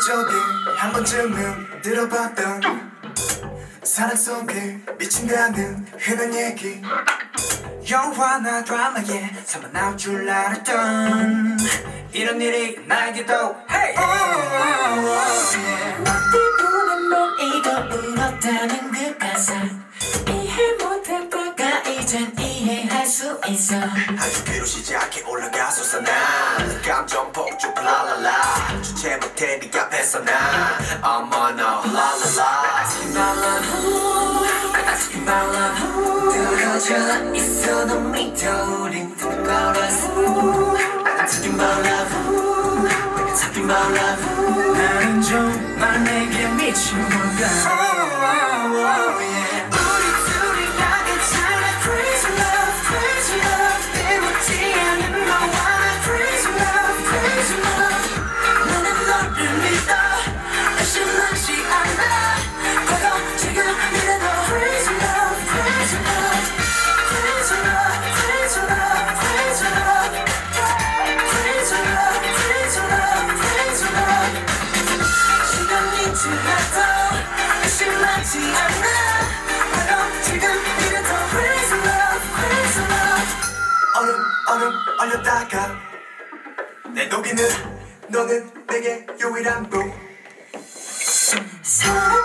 속에 한 번쯤은 들어봤던 사랑 속에 미친다는 흔한 얘기 영화나 드라마에 삼아 나올 줄 알았던 이런 일이 나에게도 hey! 이젠 이해할 수 있어. 귀로 시작해 올라가 솟아나. 감정 폭죽 라라라. 주체 못해 네 앞에서 나. 어머 no 라라라 Asking my love 들어져 있어 넌 믿어. 우린 my love Asking my love 나는 정말 내게 미친 건가 oh, oh, oh, yeah. 얼음 얼렸다가 내 녹이는 너는 내게 유일한 복. 사랑은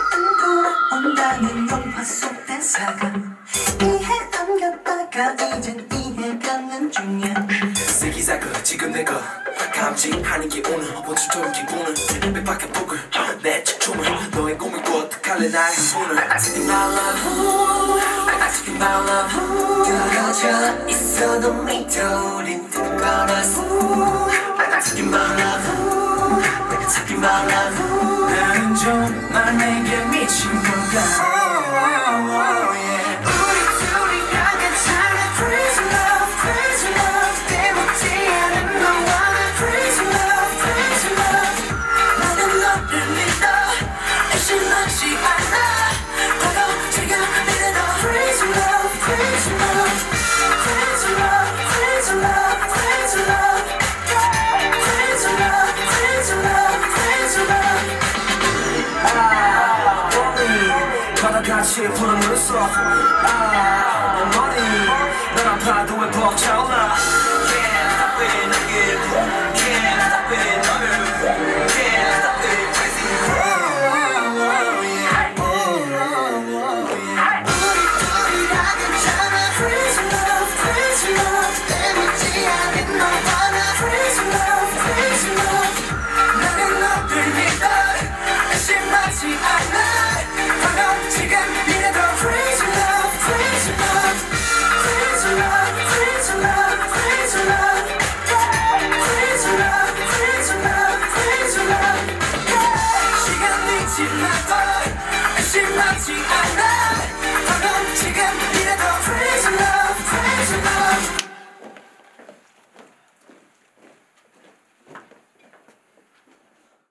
돌아온다는 영화 속 대사가 이해 안 갔다가 이젠 이해가는 중이야. 세기사그 지금 내가 감지하는 게 오늘 좋은 기분은 백밖에 복을 내 춤을 너의 꿈을 꿔 어떡할래 나의 한 분을. Asking my love. Asking my love. 들 어디서 넌 밑어오른 뜨거나 내가 찾기 말라 내가 찾기 말라 나는 정말 내게 미친 건가? shit, put them in the ah, money, then I'm proud to whip off China. Yeah, I've been.